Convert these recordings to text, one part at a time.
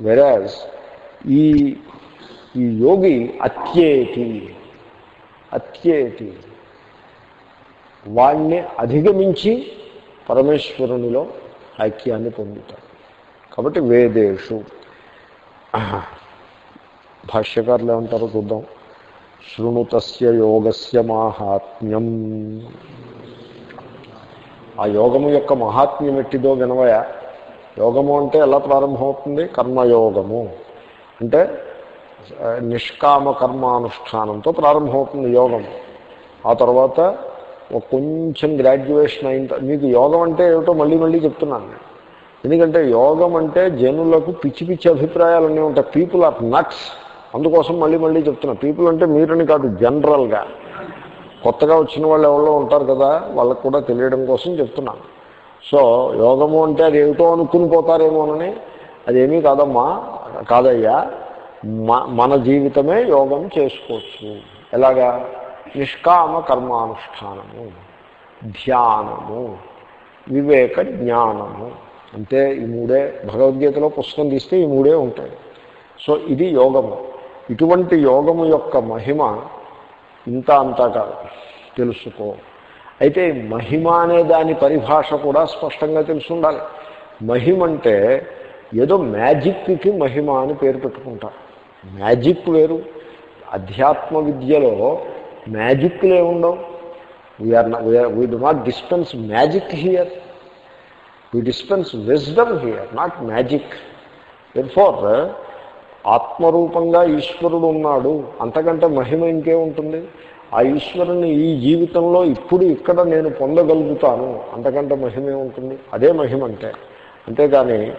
వెరాజ్ ఈ ఈ యోగి అత్యేతి అత్యేతి వాణ్ణి అధిగమించి పరమేశ్వరునిలో ఐక్యాన్ని పొందుతాడు కాబట్టి వేదేషు. భాష్యకారులు ఏమంటారో చూద్దాం. శృణుతస్య యోగస్య మాహాత్మ్యం. ఆ యోగము యొక్క మహాత్మ్యం ఎట్టిదో వినవయ? యోగము అంటే ఎలా ప్రారంభమవుతుంది? కర్మయోగము. అంటే నిష్కామ కర్మానుష్ఠానంతో ప్రారంభమవుతుంది యోగం. ఆ తర్వాత కొంచెం గ్రాడ్యుయేషన్ అయిన మీకు యోగం అంటే ఏమిటో మళ్ళీ మళ్ళీ చెప్తున్నాను నేను. ఎందుకంటే యోగం అంటే జనులకు పిచ్చి పిచ్చి అభిప్రాయాలన్నీ ఉంటాయి. పీపుల్ ఆర్ నట్స్ అందుకోసం మళ్ళీ మళ్ళీ చెప్తున్నా. పీపుల్ అంటే మీరని కాదు జనరల్గా కొత్తగా వచ్చిన వాళ్ళు ఎవరో ఉంటారు కదా వాళ్ళకు కూడా తెలియడం కోసం చెప్తున్నాను. సో యోగము అంటే అది ఏమిటో అనుకుని పోతారేమోనని అదేమీ కాదమ్మా కాదయ్యా. మ- మన జీవితమే యోగం చేసుకోవచ్చు. ఎలాగా? నిష్కామ కర్మానుష్ఠానము ధ్యానము వివేక జ్ఞానము. అంటే ఈ మూడే భగవద్గీతలో పుస్తకం తీస్తే ఈ మూడే ఉంటాయి. సో ఇది యోగము. ఇటువంటి యోగము యొక్క మహిమ ఇంత అంతా కాదు. తెలుసుకో. అయితే మహిమ అనే దాని పరిభాష కూడా స్పష్టంగా తెలిసి ఉండాలి మహిమ అంటే ఏదో మ్యాజిక్కి మహిమ అని పేరు పెట్టుకుంటారు మ్యాజిక్ వేరు. అధ్యాత్మ విద్యలో మ్యాజిక్లే ఉండవు we are we do not dispense magic here we dispense wisdom here not magic for ఆత్మరూపంగా ఈశ్వరుడు ఉన్నాడు. అంతకంటే మహిమ ఇంకే ఉంటుంది ఆ ఈశ్వరుని ఈ జీవితంలో ఇప్పుడు ఇక్కడ నేను పొందగలుగుతాను. అంతకంటే మహిమే ఉంటుంది అదే మహిమ అంటే అంతేగాని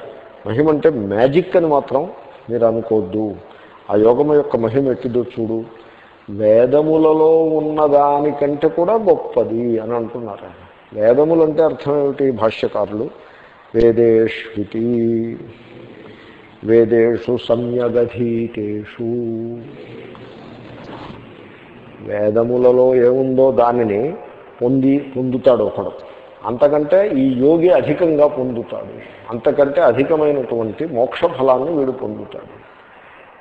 మహిమ అంటే మ్యాజిక్ అని మాత్రం మీరు అనుకోవద్దు. ఆ యోగం యొక్క మహిమ ఎట్టిదో చూడు. వేదములలో ఉన్నదానికంటే కూడా గొప్పది అని అంటున్నారు వేదములు అంటే అర్థం ఏమిటి? భాష్యకారులు వేదేష్వితి వేదేషు సమ్యగధీతేషు. వేదములలో ఏముందో దానిని పొంది పొందుతాడు ఒకడు. అంతకంటే ఈ యోగి అధికంగా పొందుతాడు. అంతకంటే అధికమైనటువంటి మోక్ష ఫలాన్ని వీడు పొందుతాడు.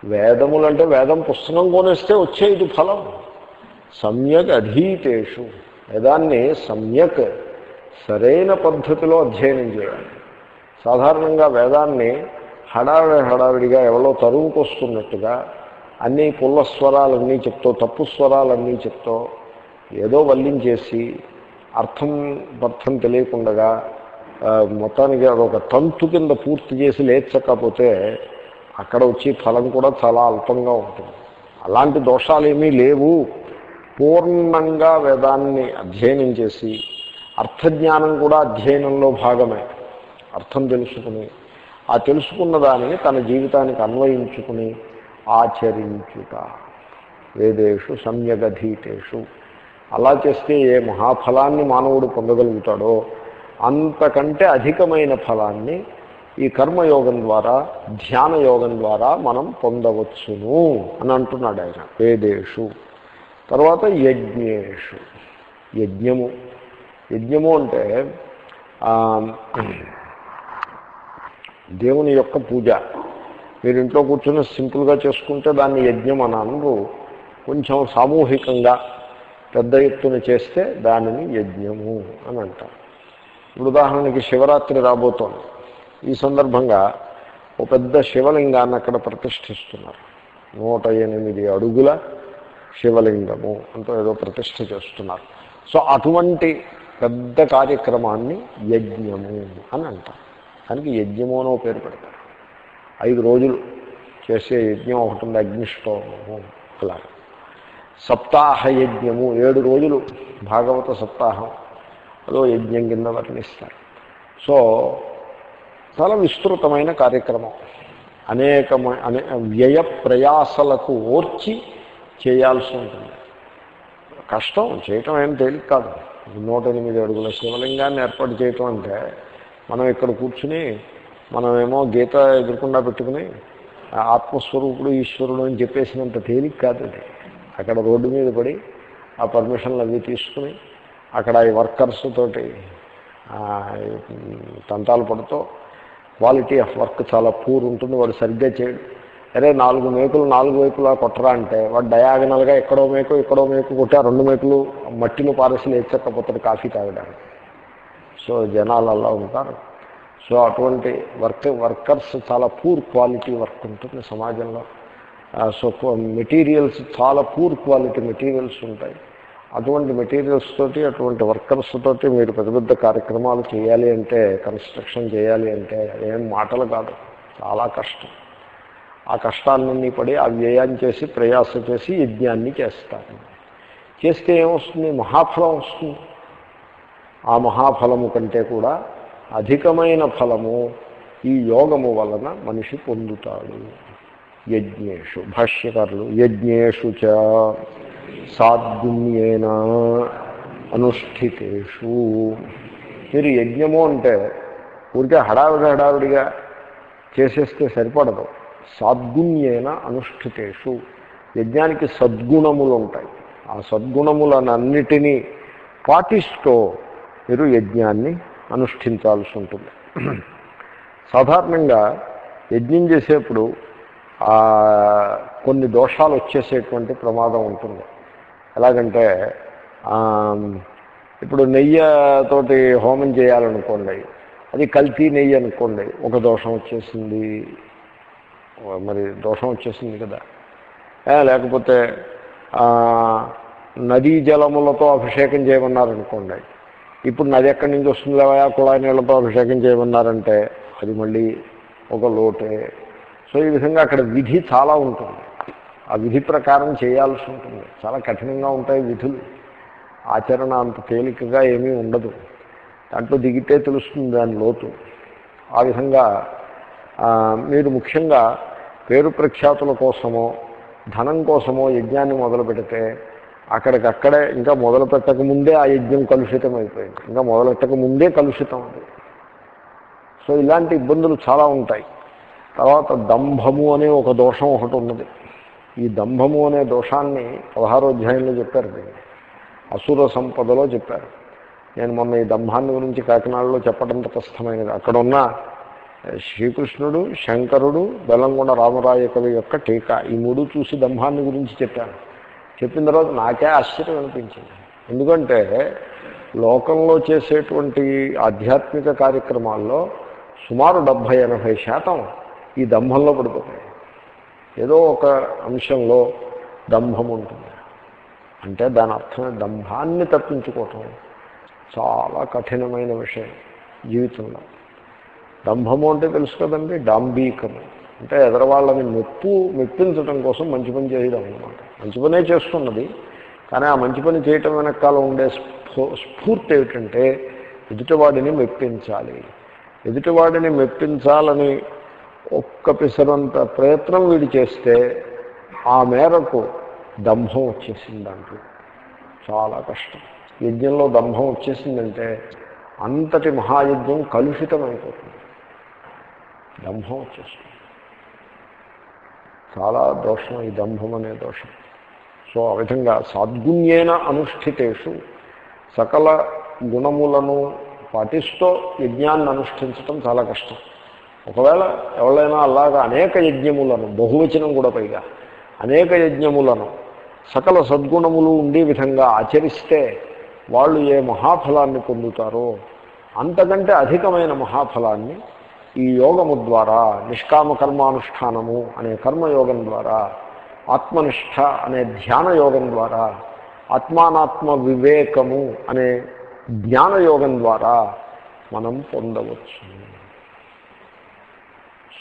వేదములు అంటే వేదం పుస్తకం కొనేస్తే వచ్చేది ఫలం. సమ్యక్ అధీతేషు. వేదాన్ని సమ్యక్ సరైన పద్ధతిలో అధ్యయనం చేయాలి. సాధారణంగా వేదాన్ని హడావిడి హడావిడిగా ఎవరో తరువుకొస్తున్నట్టుగా అన్నీ పుల్ల స్వరాలన్నీ చెప్తో తప్పు స్వరాలన్నీ చెప్తో ఏదో వల్లించేసి అర్థం అర్థం తెలియకుండా మొత్తానికి అదొక తంతు కింద పూర్తి చేసి లేచకపోతే అక్కడ వచ్చి ఫలం కూడా చాలా అల్పంగా ఉంటుంది. అలాంటి దోషాలు ఏమీ లేవు. పూర్ణంగా వేదాన్ని అధ్యయనం చేసి అర్థజ్ఞానం కూడా అధ్యయనంలో భాగమే. అర్థం తెలుసుకుని ఆ తెలుసుకున్న దానిని తన జీవితానికి అన్వయించుకుని ఆచరించుట. వేదేషు సమ్యగధీతేషు అలా చేస్తే ఏ మహాఫలాన్ని మానవుడు పొందగలుగుతాడో అంతకంటే అధికమైన ఫలాన్ని ఈ కర్మయోగం ద్వారా ధ్యాన యోగం ద్వారా మనం పొందవచ్చును అని అంటున్నాడు ఆయన వేదేషు. తర్వాత యజ్ఞేషు. యజ్ఞము. యజ్ఞము అంటే దేవుని యొక్క పూజ. మీరు ఇంట్లో కూర్చొని సింపుల్గా చేసుకుంటే దాన్ని యజ్ఞం అని అనరు కొంచెం సామూహికంగా పెద్ద ఎత్తున చేస్తే దానిని యజ్ఞము అని అంటారు. ఇప్పుడు ఉదాహరణకి శివరాత్రి రాబోతోంది. ఈ సందర్భంగా ఓ పెద్ద శివలింగాన్ని అక్కడ ప్రతిష్ఠిస్తున్నారు. నూట ఎనిమిది అడుగుల శివలింగము అంటూ ఏదో ప్రతిష్ఠ చేస్తున్నారు. సో అటువంటి పెద్ద కార్యక్రమాన్ని యజ్ఞము అని అంటారు. దానికి యజ్ఞము అనో పేరు పెడతారు. ఐదు రోజులు చేసే యజ్ఞం ఒకటి ఉంది అగ్నిష్టోమము అలా సప్తాహ యజ్ఞము ఏడు రోజులు భాగవత సప్తాహం అదో యజ్ఞం కింద వర్ణిస్తారు సో చాలా విస్తృతమైన కార్యక్రమం. అనేకమైన అనే వ్యయ ప్రయాసలకు ఓర్చి చేయాల్సి ఉంటుంది. కష్టం చేయటం ఏం తేలిక కాదు. నూట ఎనిమిది అడుగుల శివలింగాన్ని ఏర్పాటు చేయటం అంటే మనం ఇక్కడ కూర్చుని మనమేమో గీత ఎదుర్కొండా పెట్టుకుని ఆ ఆత్మస్వరూపుడు ఈశ్వరుడు అని చెప్పేసినంత తేలిక కాదు అది. అక్కడ రోడ్డు మీద పడి ఆ పర్మిషన్లు అవి తీసుకుని అక్కడ ఈ వర్కర్స్ తోటి తంతాలు పడుతూ క్వాలిటీ ఆఫ్ వర్క్ చాలా పూర్ ఉంటుంది వాడు సరిగ్గా చేయడు. అరే నాలుగు మేకులు నాలుగు వైపులా కొట్టరా అంటే వాడు డయాగనల్గా ఎక్కడో మేకు ఎక్కడో మేకు కొట్టి రెండు మేకులు మట్టిలో పారేసి లేచకపోతాడు కాఫీ తాగడానికి. సో జనాలు అలా ఉంటారు. సో అటువంటి వర్క్ వర్కర్స్ చాలా పూర్ క్వాలిటీ వర్క్ ఉంటుంది సమాజంలో. సో మెటీరియల్స్ చాలా పూర్ క్వాలిటీ మెటీరియల్స్ ఉంటాయి. అటువంటి మెటీరియల్స్ తోటి అటువంటి వర్కర్స్ తోటి మీరు పెద్ద పెద్ద కార్యక్రమాలు చేయాలి అంటే కన్స్ట్రక్షన్ చేయాలి అంటే ఏం మాటలు కాదు. చాలా కష్టం. ఆ కష్టాలన్నీ పడి ఆ వ్యయాన్ని చేసి ప్రయాస చేసి యజ్ఞాన్ని చేస్తారు. చేస్తే ఏమొస్తుంది? మహాఫలం వస్తుంది. ఆ మహాఫలము కంటే కూడా అధికమైన ఫలము ఈ యోగము వలన మనిషి పొందుతాడు. యజ్ఞేషు భాష్యకారులు యజ్ఞేషు చ సాద్గుణ్యేన అనుష్ఠితేషు. మీరు యజ్ఞము అంటే ఊరికే హడావిడి హడావిడిగా చేసేస్తే సరిపడదు. సాద్గుణ్యేన అనుష్ఠితేషు. యజ్ఞానికి సద్గుణములు ఉంటాయి. ఆ సద్గుణములనన్నిటినీ పాటిస్తూ మీరు యజ్ఞాన్ని అనుష్ఠించాల్సి ఉంటుంది సాధారణంగా యజ్ఞం చేసేప్పుడు కొన్ని దోషాలు వచ్చేసేటువంటి ప్రమాదం ఉంటుంది. ఎలాగంటే ఇప్పుడు నెయ్యితోటి హోమం చేయాలనుకోండి అది కల్తీ నెయ్యి అనుకోండి ఒక దోషం వచ్చేసింది మరి దోషం వచ్చేసింది కదా. లేకపోతే నదీ జలములతో అభిషేకం చేయమన్నారనుకోండి ఇప్పుడు నది ఎక్కడి నుంచి వస్తుంది లేవా కుళాయి నీళ్ళతో అభిషేకం చేయమన్నారంటే అది మళ్ళీ ఒక లోటే. సో ఈ విధంగా అక్కడ విధి చాలా ఉంటుంది. ఆ విధి ప్రకారం చేయాల్సి ఉంటుంది. చాలా కఠినంగా ఉంటాయి విధులు. ఆచరణ అంత తేలికగా ఏమీ ఉండదు. దాంట్లో దిగితే తెలుస్తుంది దాని లోతు. ఆ విధంగా మీరు ముఖ్యంగా పేరు ప్రఖ్యాతుల కోసమో ధనం కోసమో యజ్ఞాన్ని మొదలు పెడితే అక్కడికక్కడే ఇంకా మొదలు పెట్టక ముందే ఆ యజ్ఞం కలుషితం అయిపోయింది ఇంకా మొదలెట్టక ముందే కలుషితం అది. సో ఇలాంటి ఇబ్బందులు చాలా ఉంటాయి. తర్వాత దంభము అనే ఒక దోషం ఒకటి ఉన్నది. ఈ దంభము అనే దోషాన్ని పదహారో అధ్యాయంలో చెప్పారు దీన్ని. అసుర సంపదలో చెప్పారు. నేను మొన్న ఈ దంభాన్ని గురించి కాకినాడలో చెప్పడం తటస్థమైనది. అక్కడ ఉన్న శ్రీకృష్ణుడు శంకరుడు బెల్లంకొండ రామరాయ కవి యొక్క టీకా. ఈ మూడు చూసి దంభాన్ని గురించి చెప్పాను చెప్పిన తర్వాత నాకే ఆశ్చర్యం అనిపించింది. ఎందుకంటే లోకంలో చేసేటువంటి ఆధ్యాత్మిక కార్యక్రమాల్లో సుమారు డెబ్భై ఎనభై శాతం ఈ దంభంలో పడిపోతాయి. ఏదో ఒక అంశంలో దంభం ఉంటుంది. అంటే దాని అర్థం దంభాన్ని తప్పించుకోవటం. చాలా కఠినమైన విషయం జీవితంలో. దంభము అంటే తెలుసు కదండి? డాంబీకము. అంటే ఎదరవాళ్ళని మెప్పు మెప్పించడం కోసం మంచి పని చేయడం అనమాట మంచి పనే చేస్తున్నది. కానీ ఆ మంచి పని చేయటం వెనకాల ఉండే స్ఫూ స్ఫూర్తి ఏమిటంటే ఎదుటివాడిని మెప్పించాలి. ఎదుటివాడిని మెప్పించాలని ఒక్క పిసరంత ప్రయత్నం వీడు చేస్తే ఆ మేరకు దంభం వచ్చేసింది దాంట్లో. చాలా కష్టం. యజ్ఞంలో దంభం వచ్చేసిందంటే అంతటి మహాయజ్ఞం కలుషితం దంభం వచ్చేస్తుంది. చాలా దోషం ఈ దంభం అనే దోషం. సో ఆ విధంగా సాద్గుణ్యేన అనుష్ఠితేషు సకల గుణములను పాటిస్తూ యజ్ఞాన్ని అనుష్ఠించటం చాలా కష్టం. ఒకవేళ ఎవరైనా అలాగా అనేక యజ్ఞములను బహువచనం కూడా పైగా అనేక యజ్ఞములను సకల సద్గుణములు ఉండే విధంగా ఆచరిస్తే వాళ్ళు ఏ మహాఫలాన్ని పొందుతారో అంతకంటే అధికమైన మహాఫలాన్ని ఈ యోగము ద్వారా నిష్కామ కర్మానుష్ఠానము అనే కర్మయోగం ద్వారా ఆత్మనిష్ట అనే ధ్యాన యోగం ద్వారా ఆత్మానాత్మ వివేకము అనే జ్ఞానయోగం ద్వారా మనం పొందవచ్చు.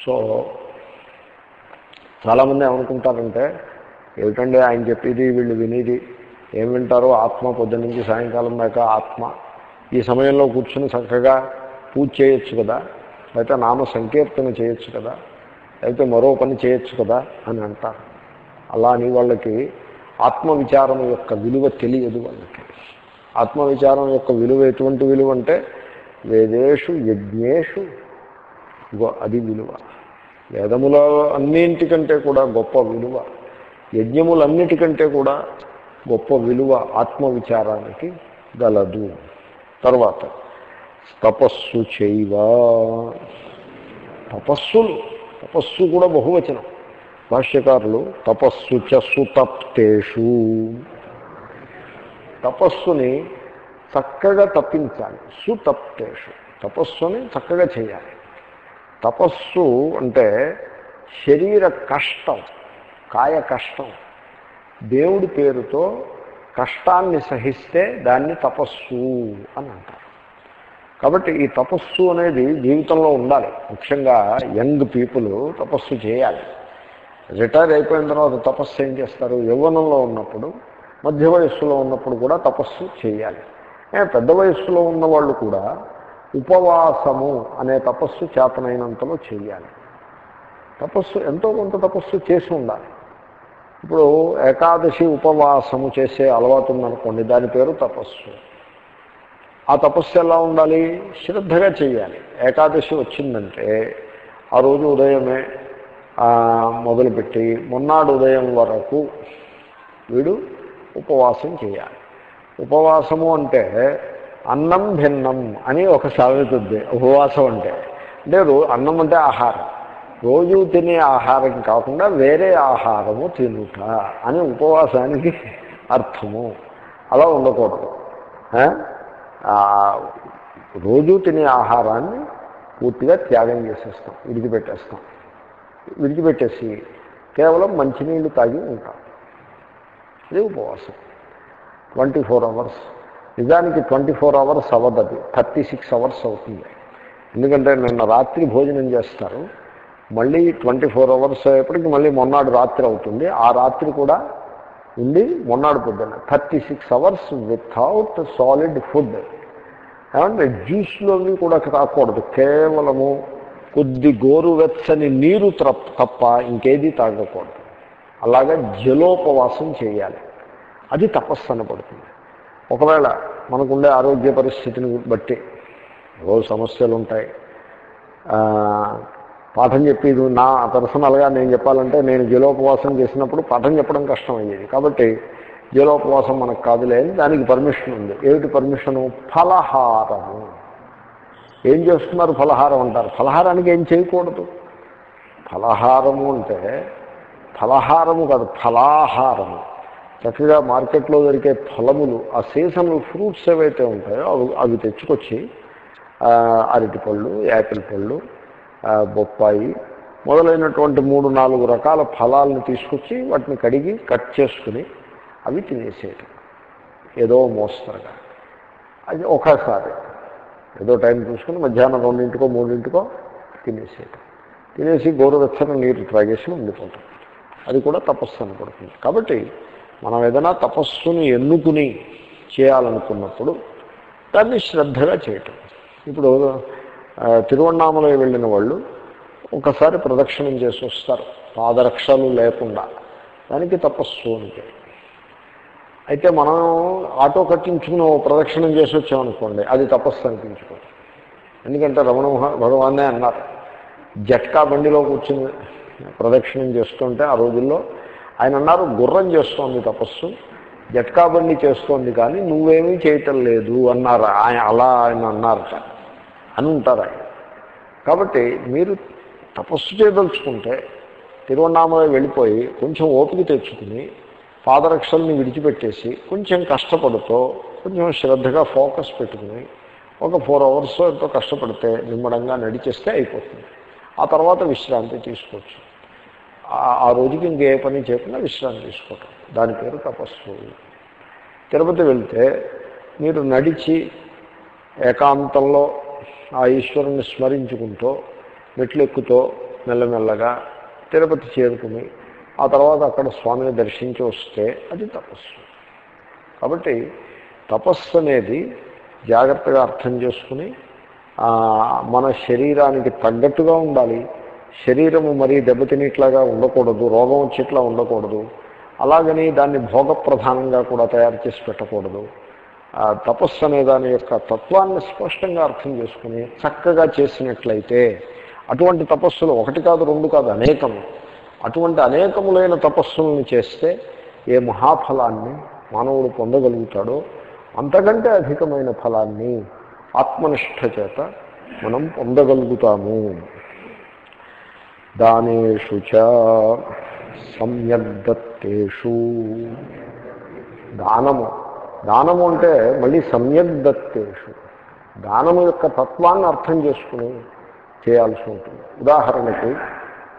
సో చాలామంది ఏమనుకుంటారంటే ఏమిటండి ఆయన చెప్పేది వీళ్ళు వినేది ఏం వింటారో ఆత్మ పొద్దు నుంచి సాయంకాలం దాకా ఆత్మ. ఈ సమయంలో కూర్చుని చక్కగా పూజ చేయొచ్చు కదా. లేకపోతే నామ సంకీర్తన చేయొచ్చు కదా. అయితే మరో పని చేయొచ్చు కదా అని అంటారు అలా అని వాళ్ళకి ఆత్మవిచారం యొక్క విలువ తెలియదు వాళ్ళకి. ఆత్మవిచారం యొక్క విలువ ఎటువంటి విలువ అంటే వేదేషు యజ్ఞేషు అది విలువ. వేదముల అన్నింటికంటే కూడా గొప్ప విలువ. యజ్ఞములన్నిటికంటే కూడా గొప్ప విలువ ఆత్మవిచారానికి గలదు. తర్వాత తపస్సు చేయవ? తపస్సులు తపస్సు కూడా బహువచనం. భాష్యకారులు తపస్సు చ సుతప్తేషు. తపస్సుని చక్కగా తప్పించాలి. సుతప్తేషు. తపస్సుని చక్కగా చేయాలి. తపస్సు అంటే శరీర కష్టం కాయ కష్టం. దేవుడి పేరుతో కష్టాన్ని సహిస్తే దాన్ని తపస్సు అని అంటారు. కాబట్టి ఈ తపస్సు అనేది జీవితంలో ఉండాలి. ముఖ్యంగా యంగ్ పీపుల్ తపస్సు చేయాలి. రిటైర్ అయిపోయిన తర్వాత తపస్సు ఏం చేస్తారు? యవ్వనంలో ఉన్నప్పుడు మధ్య వయస్సులో ఉన్నప్పుడు కూడా తపస్సు చేయాలి. పెద్ద వయస్సులో ఉన్న వాళ్ళు కూడా ఉపవాసము అనే తపస్సు చేతనైనంతలో చేయాలి. తపస్సు ఎంతో కొంత తపస్సు చేసి ఉండాలి. ఇప్పుడు ఏకాదశి ఉపవాసము చేసే అలవాటు ఉందనుకోండి దాని పేరు తపస్సు. ఆ తపస్సు ఎలా ఉండాలి? శ్రద్ధగా చేయాలి ఏకాదశి వచ్చిందంటే ఆ రోజు ఉదయమే మొదలుపెట్టి మొన్నాడు ఉదయం వరకు వీడు ఉపవాసం చేయాలి. ఉపవాసము అంటే అన్నం భిన్నం అని ఒక సామెత ఉంది ఉపవాసం అంటే అంటే అన్నం అంటే ఆహారం. రోజు తినే ఆహారం కాకుండా వేరే ఆహారము తినుట అని ఉపవాసానికి అర్థము. అలా ఉండకూడదు. రోజూ తినే ఆహారాన్ని పూర్తిగా త్యాగం చేసేస్తాం విడిచిపెట్టేస్తాం. విడిచిపెట్టేసి కేవలం మంచినీళ్ళు తాగి ఉంటాం. ఇది ఉపవాసం. Twenty four hours. నిజానికి ట్వంటీ ఫోర్ అవర్స్ అవ్వదు థర్టీ సిక్స్ అవర్స్ అవుతుంది. ఎందుకంటే నిన్న రాత్రి భోజనం చేస్తారు. మళ్ళీ ట్వంటీ ఫోర్ అవర్స్ అయ్యేప్పటికి మళ్ళీ మొన్నాడు రాత్రి అవుతుంది. ఆ రాత్రి కూడా ఉండి మొన్నాడు పొద్దున్న. Thirty six hours without solid food. ఏమంటే జ్యూస్లోవి కూడా రాకూడదు. కేవలము కొద్ది గోరువెచ్చని నీరు తప్ప ఇంకేది తాగకూడదు. అలాగే జలోపవాసం చేయాలి. అది తపస్సు అనబడుతుంది. ఒకవేళ మనకుండే ఆరోగ్య పరిస్థితిని బట్టి రోజు సమస్యలు ఉంటాయి పాఠం చెప్పేది నా పర్సనల్గా నేను చెప్పాలంటే నేను జలోపవాసం చేసినప్పుడు పాఠం చెప్పడం కష్టం అయ్యేది కాబట్టి జలోపవాసం మనకు కాదులే అని దానికి పర్మిషన్ ఉంది. ఏమిటి పర్మిషను ఫలహారము. ఏం చేస్తున్నారు? ఫలహారం అంటారు. ఫలహారానికి ఏం చేయకూడదు? ఫలహారము అంటే ఫలహారము కాదు ఫలాహారము. చక్కగా మార్కెట్లో దొరికే ఫలములు ఆ సీజనల్ ఫ్రూట్స్ ఏవైతే ఉంటాయో అవి అవి తెచ్చుకొచ్చి అరటిపళ్ళు యాపిల్ పళ్ళు బొప్పాయి మొదలైనటువంటి మూడు నాలుగు రకాల ఫలాలను తీసుకొచ్చి వాటిని కడిగి కట్ చేసుకుని అవి తినేసేయటం. ఏదో మోస్తరుగా. అది ఒకసారి ఏదో టైం చూసుకుని మధ్యాహ్నం రెండింటికో మూడింటికో తినేసేయటం. తినేసి గోరువెచ్చని నీరు త్రాగేసి ఉండిపోతాం. అది కూడా తపస్సు అనబడుతుంది. కాబట్టి మనం ఏదైనా తపస్సుని ఎన్నుకుని చేయాలనుకున్నప్పుడు దాన్ని శ్రద్ధగా చేయటం. ఇప్పుడు తిరువన్నామలై వెళ్ళిన వాళ్ళు ఒకసారి ప్రదక్షిణం చేసి వస్తారు. పాదరక్షలు లేకుండా. దానికి తపస్సు అని పేరు. అయితే మనం ఆటో కట్టించుకుని ప్రదక్షిణం చేసి వచ్చామనుకోండి అది తపస్సు అనిపించుకోండి ఎందుకంటే రమణ భగవానే అన్నారు జట్కా బండిలో కూర్చుని ప్రదక్షిణం చేస్తుంటే ఆ రోజుల్లో ఆయన అన్నారు గుర్రం చేస్తోంది తపస్సు జట్కా బండి చేస్తోంది కానీ నువ్వేమీ చేయటం లేదు అన్నారు ఆయన అలా ఆయన అన్నారట అని ఉంటారు ఆయన. కాబట్టి మీరు తపస్సు చేయదలుచుకుంటే తిరువన్నామలై వెళ్ళిపోయి కొంచెం ఓపిక తెచ్చుకుని పాదరక్షల్ని విడిచిపెట్టేసి కొంచెం కష్టపడుతూ కొంచెం శ్రద్ధగా ఫోకస్ పెట్టుకుని ఒక ఫోర్ అవర్స్ ఎంతో కష్టపడితే నిమ్మడంగా నడిచేస్తే అయిపోతుంది. ఆ తర్వాత విశ్రాంతి తీసుకోవచ్చు. ఆ- రోజుకి ఇంకే పని చేయకుండా విశ్రాంతి తీసుకోవటం. దాని పేరు తపస్సు. తిరుపతి వెళ్తే మీరు నడిచి ఏకాంతంలో ఆ ఈశ్వరుని స్మరించుకుంటూ మెట్లెక్కుతో మెల్లమెల్లగా తిరుపతి చేరుకుని ఆ తర్వాత అక్కడ స్వామిని దర్శించి వస్తే అది తపస్సు. కాబట్టి తపస్సు అనేది జాగ్రత్తగా అర్థం చేసుకుని మన శరీరానికి తగ్గట్టుగా ఉండాలి. శరీరము మరీ దెబ్బతినేట్లాగా ఉండకూడదు రోగం వచ్చేట్లా ఉండకూడదు. అలాగని దాన్ని భోగప్రధానంగా కూడా తయారు చేసి పెట్టకూడదు. ఆ తపస్సు అనే దాని యొక్క తత్వాన్ని స్పష్టంగా అర్థం చేసుకుని చక్కగా చేసినట్లయితే అటువంటి తపస్సులు ఒకటి కాదు రెండు కాదు అనేకము. అటువంటి అనేకములైన తపస్సులను చేస్తే ఏ మహాఫలాన్ని మానవుడు పొందగలుగుతాడో అంతకంటే అధికమైన ఫలాన్ని ఆత్మనిష్ట చేత మనం పొందగలుగుతాము. దానేషు చ సమ్యగ్దత్తేషు దానము. దానము అంటే మళ్ళీ సమ్యగ్దత్తేషు దానము యొక్క తత్వాన్ని అర్థం చేసుకుని చేయాల్సి ఉంటుంది. ఉదాహరణకి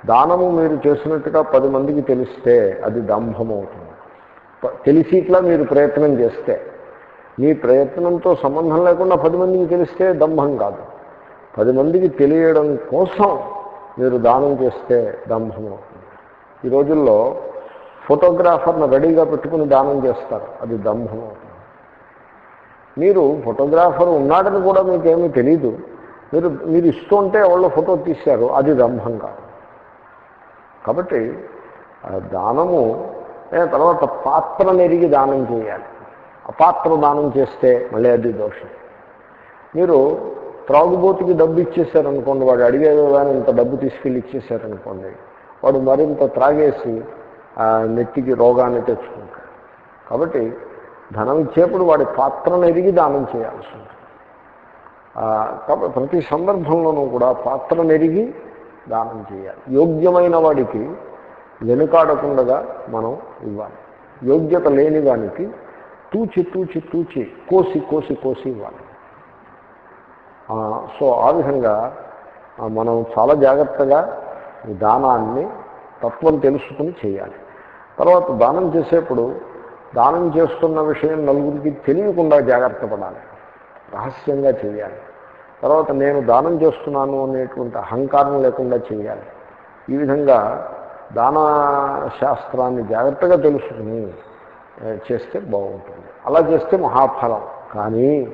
దానము మీరు చేసినట్టుగా పది మందికి తెలిస్తే అది దంభం అవుతుంది తెలిసి ఇట్లా మీరు ప్రయత్నం చేస్తే. మీ ప్రయత్నంతో సంబంధం లేకుండా పది మందికి తెలిస్తే దంభం కాదు. పది మందికి తెలియడం కోసం మీరు దానం చేస్తే దంభం అవుతుంది ఈ రోజుల్లో ఫోటోగ్రాఫర్ను రెడీగా పెట్టుకుని దానం చేస్తారు. అది దంభం అవుతుంది మీరు ఫోటోగ్రాఫర్ ఉన్నాడని కూడా మీకేమీ తెలీదు. మీరు మీరు ఇస్తుంటే వాళ్ళు ఫోటో తీశారు. అది దంభం కాదు. కాబట్టి దానము తర్వాత పాత్ర నెరిగి దానం చేయాలి. ఆ పాత్ర దానం చేస్తే మళ్ళీ అది దోషం. మీరు త్రాగుబోతుకి డబ్బు ఇచ్చేసారనుకోండి వాడు అడిగేదో కానీ ఇంత డబ్బు తీసుకెళ్ళి ఇచ్చేసారనుకోండి వాడు మరింత త్రాగేసి నెత్తికి రోగాన్ని తెచ్చుకుంటాడు. కాబట్టి ధనం ఇచ్చేప్పుడు వాడి పాత్రను ఎరిగి దానం చేయాల్సి ఉంటుంది. కాబట్టి ప్రతి సందర్భంలోనూ కూడా పాత్రను ఎరిగి దానం చేయాలి. యోగ్యమైన వాడికి వెనుకాడకుండా మనం ఇవ్వాలి. యోగ్యత లేని వానికి తూచి తూచి తూచి కోసి కోసి కోసి ఇవ్వాలి. సో ఆ విధంగా మనం చాలా జాగ్రత్తగా ఈ దానాన్ని తత్వం తెలుసుకుని చేయాలి. తర్వాత దానం చేసేప్పుడు దానం చేస్తున్న విషయం నలుగురికి తెలియకుండా జాగ్రత్త పడాలి. రహస్యంగా చేయాలి. తర్వాత నేను దానం చేస్తున్నాను అనేటువంటి అహంకారం లేకుండా చేయాలి ఈ విధంగా దాన శాస్త్రాన్ని జాగ్రత్తగా తెలుసుకుని చేస్తే బాగుంటుంది. అలా చేస్తే మహాఫలం. కానీ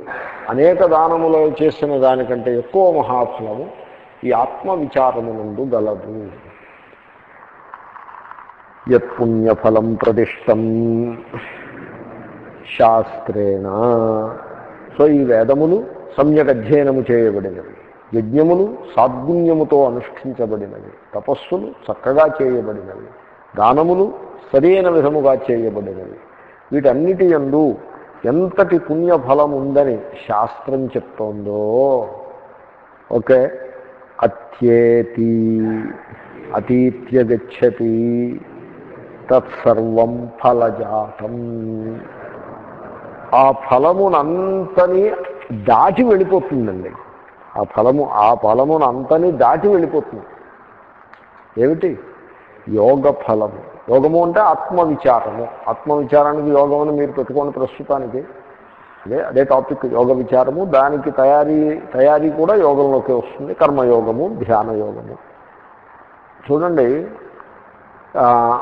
అనేక దానములు చేసిన దానికంటే ఎక్కువ మహాఫలము ఈ ఆత్మవిచారమునందు గలదు. యత్పుణ్యఫలం ప్రదిష్టం శాస్త్రేణ. సో ఈ వేదములు సమ్యక్ అధ్యయనము చేయబడినవి. యజ్ఞములు సాద్గుణ్యముతో అనుష్ఠించబడినవి. తపస్సులు చక్కగా చేయబడినవి. దానములు సరైన విధముగా చేయబడినవి. వీటన్నిటి యందు ఎంతటి పుణ్యఫలం ఉందని శాస్త్రం చెప్తోందో. ఓకే? అత్యేతి. అతీత్య గచ్చతి తత్సర్వం ఫలజాతం. ఆ ఫలమునంతని దాటి వెళ్ళిపోతుందండి. ఆ ఫలము ఆ ఫలమునంతని దాటి వెళ్ళిపోతుంది. ఏమిటి? యోగ ఫలము. యోగము అంటే ఆత్మవిచారము. ఆత్మవిచారానికి యోగం అని మీరు పెట్టుకోండి ప్రస్తుతానికి. అదే అదే టాపిక్ యోగ విచారము. దానికి తయారీ తయారీ కూడా యోగంలోకి వస్తుంది. కర్మయోగము ధ్యాన యోగము చూడండి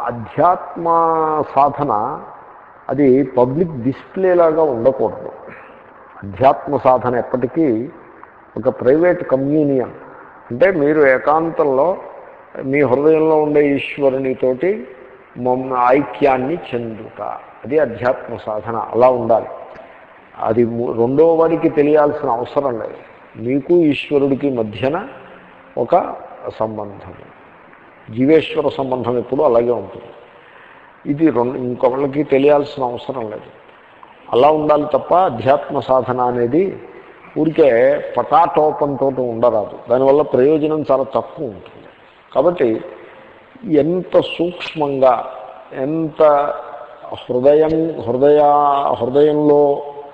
అధ్యాత్మ సాధన అది పబ్లిక్ డిస్ప్లే లాగా ఉండకూడదు. అధ్యాత్మ సాధన ఎప్పటికీ ఒక ప్రైవేట్ కమ్యూనియన్. అంటే మీరు ఏకాంతంలో మీ హృదయంలో ఉండే ఈశ్వరునితోటి మమ్మ ఐక్యాన్ని చెందుట అది అధ్యాత్మ సాధన. అలా ఉండాలి. అది రెండో వాడికి తెలియాల్సిన అవసరం లేదు. మీకు ఈశ్వరుడికి మధ్యన ఒక సంబంధం. జీవేశ్వర సంబంధం ఎప్పుడు అలాగే ఉంటుంది. ఇది రెండు ఇంకొకళ్ళకి తెలియాల్సిన అవసరం లేదు. అలా ఉండాలి తప్ప అధ్యాత్మ సాధన అనేది ఊరికే పటాటోపంతో ఉండరాదు. దానివల్ల ప్రయోజనం చాలా తక్కువ ఉంటుంది. కాబట్టి ఎంత సూక్ష్మంగా ఎంత హృదయం హృదయ హృదయంలో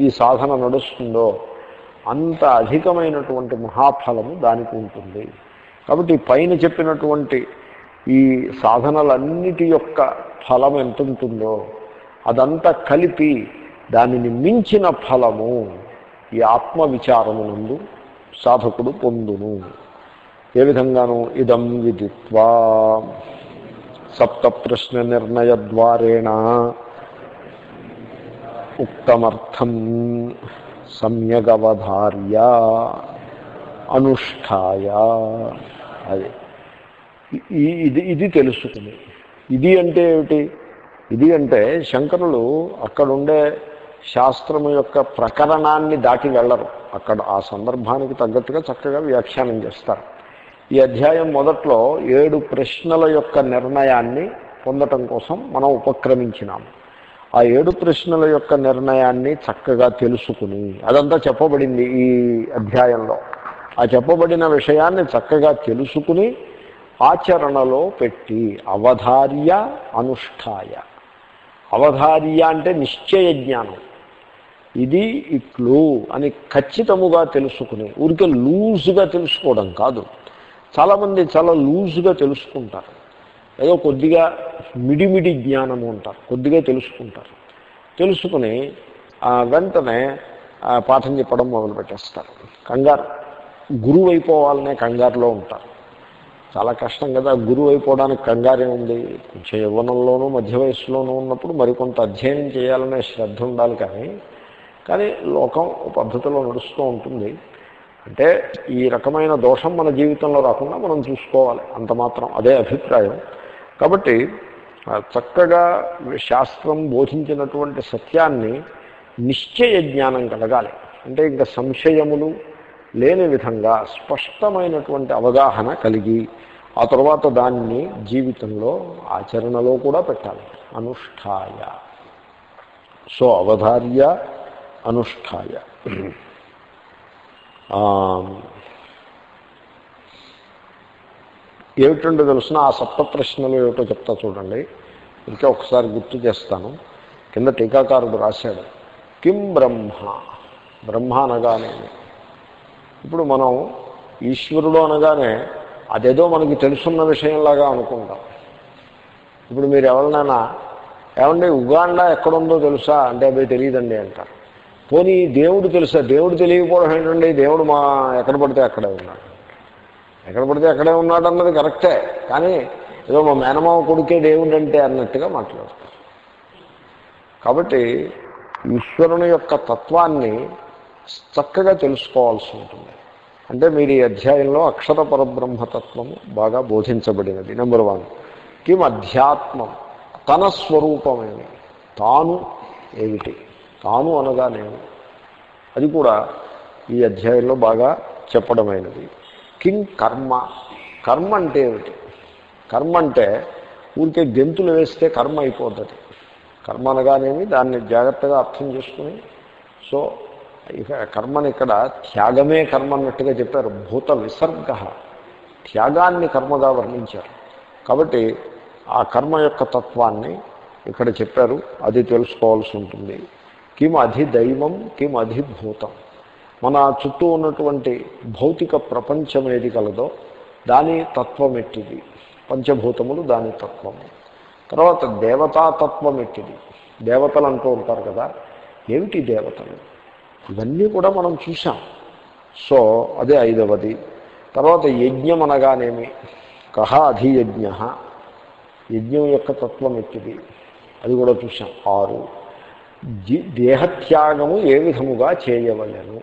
ఈ సాధన నడుస్తుందో అంత అధికమైనటువంటి మహాఫలము దానికి ఉంటుంది. కాబట్టి పైన చెప్పినటువంటి ఈ సాధనలన్నిటి యొక్క ఫలం ఎంత ఉంటుందో అదంతా కలిపి దానిని మించిన ఫలము ఈ ఆత్మవిచారమునందు సాధకుడు పొందును. ఏ విధంగాను ఇదం విదిత్వా. సప్త ప్రశ్న నిర్ణయ ద్వారేణ ఉక్తమర్థం సమ్యగవధార్య అనుష్ఠాయ. అది. ఇది ఇది తెలుసుకుని. ఇది అంటే ఏమిటి? ఇది అంటే శంకరులు అక్కడుండే శాస్త్రము యొక్క ప్రకరణాన్ని దాటి వెళ్ళరు. అక్కడ ఆ సందర్భానికి తగ్గట్టుగా చక్కగా వ్యాఖ్యానం చేస్తారు. ఈ అధ్యాయం మొదట్లో ఏడు ప్రశ్నల యొక్క నిర్ణయాన్ని పొందటం కోసం మనం ఉపక్రమించినాము ఆ ఏడు ప్రశ్నల యొక్క నిర్ణయాన్ని చక్కగా తెలుసుకుని అదంతా చెప్పబడింది ఈ అధ్యాయంలో. ఆ చెప్పబడిన విషయాన్ని చక్కగా తెలుసుకుని ఆచరణలో పెట్టి అవధార్య అనుష్ఠాయ. అవధార్య అంటే నిశ్చయ జ్ఞానం. ఇది ఇట్లు అని ఖచ్చితముగా తెలుసుకుని ఊరికే లూజుగా తెలుసుకోవడం కాదు. చాలామంది చాలా లూజుగా తెలుసుకుంటారు. ఏదో కొద్దిగా మిడిమిడి జ్ఞానము ఉంటారు కొద్దిగా తెలుసుకుంటారు. తెలుసుకుని ఆ, వెంటనే ఆ, పాఠం చెప్పడం మొదలు పెట్టేస్తారు. కంగారు. గురువు అయిపోవాలనే కంగారులో ఉంటారు. చాలా కష్టం కదా గురువు అయిపోవడానికి కంగారే ఉంది. కొంచెం యవ్వనంలోనూ మధ్య వయసులోనూ ఉన్నప్పుడు మరికొంత అధ్యయనం చేయాలనే శ్రద్ధ ఉండాలి కానీ కానీ లోకం పద్ధతిలో నడుస్తూ ఉంటుంది. అంటే ఈ రకమైన దోషం మన జీవితంలో రాకుండా మనం చూసుకోవాలి. అంత మాత్రం అదే అభిప్రాయం. కాబట్టి చక్కగా శాస్త్రం బోధించినటువంటి సత్యాన్ని నిశ్చయ జ్ఞానం కలగాలి. అంటే ఇంకా సంశయములు లేని విధంగా స్పష్టమైనటువంటి అవగాహన కలిగి ఆ తర్వాత దాన్ని జీవితంలో ఆచరణలో కూడా పెట్టాలి. అనుష్ఠాయ. సో అవధార్య అనుష్ఠాయ. ఏమిటండో తెలుసిన ఆ సప్త ప్రశ్నలు ఏమిటో చెప్తా చూడండి. ఇంకా ఒకసారి గుర్తు చేస్తాను. కింద టీకాకారుడు రాశాడు. కిం బ్రహ్మ? బ్రహ్మ అనగానే. ఇప్పుడు మనం ఈశ్వరుడు అనగానే అదేదో మనకి తెలుసున్న విషయంలాగా అనుకుంటాం. ఇప్పుడు మీరు ఎవరినైనా ఏమండి ఉగాండా ఎక్కడుందో తెలుసా? అంటే అవి తెలియదండి అంటారు. పోనీ దేవుడు తెలుసా? దేవుడు తెలియకపోవడం ఏంటండి? దేవుడు మా ఎక్కడ పడితే అక్కడే ఉన్నాడు. ఎక్కడ పడితే అక్కడే ఉన్నాడు అన్నది కరెక్టే. కానీ ఏదో మా మేనమావ కొడుకే దేవుడు అంటే అన్నట్టుగా మాట్లాడతారు. కాబట్టి ఈశ్వరుని యొక్క తత్వాన్ని చక్కగా తెలుసుకోవాల్సి ఉంటుంది. అంటే మీరు ఈ అధ్యాయంలో అక్షర పరబ్రహ్మతత్వము బాగా బోధించబడినది. నెంబర్ వన్ కిం అధ్యాత్మం తన స్వరూపమేమి తాను ఏమిటి? తాను అనగానేమి అది కూడా ఈ అధ్యాయంలో బాగా చెప్పడమైనది. కింగ్ కర్మ? కర్మ అంటే ఏమిటి? కర్మ అంటే ఊరికే గెంతులు వేస్తే కర్మ అయిపోతుంది. కర్మ అనగానేమి దాన్ని జాగ్రత్తగా అర్థం చేసుకుని సో ఇక కర్మని ఇక్కడ త్యాగమే కర్మ అన్నట్టుగా చెప్పారు. భూత విసర్గ. త్యాగాన్ని కర్మగా వర్ణించారు. కాబట్టి ఆ కర్మ యొక్క తత్వాన్ని ఇక్కడ చెప్పారు. అది తెలుసుకోవాల్సి ఉంటుంది. కిం అధిదైవం కిం అధిభూతం మన చుట్టూ ఉన్నటువంటి భౌతిక ప్రపంచం ఏది కలదో దాని తత్వం ఎట్టిది పంచభూతములు దాని తత్వము తర్వాత దేవతాతత్వం ఎట్టిది దేవతలు అంటూ ఉంటారు కదా ఏమిటి దేవతలు? ఇవన్నీ కూడా మనం చూసాం సో అదే ఐదవది. తర్వాత యజ్ఞం అనగానేమి? కహ అధియజ్ఞ యజ్ఞం. యొక్క తత్వం ఎట్టిది అది కూడా చూసాం ఆరు. దేహత్యాగము ఏ విధముగా చేయవలేను?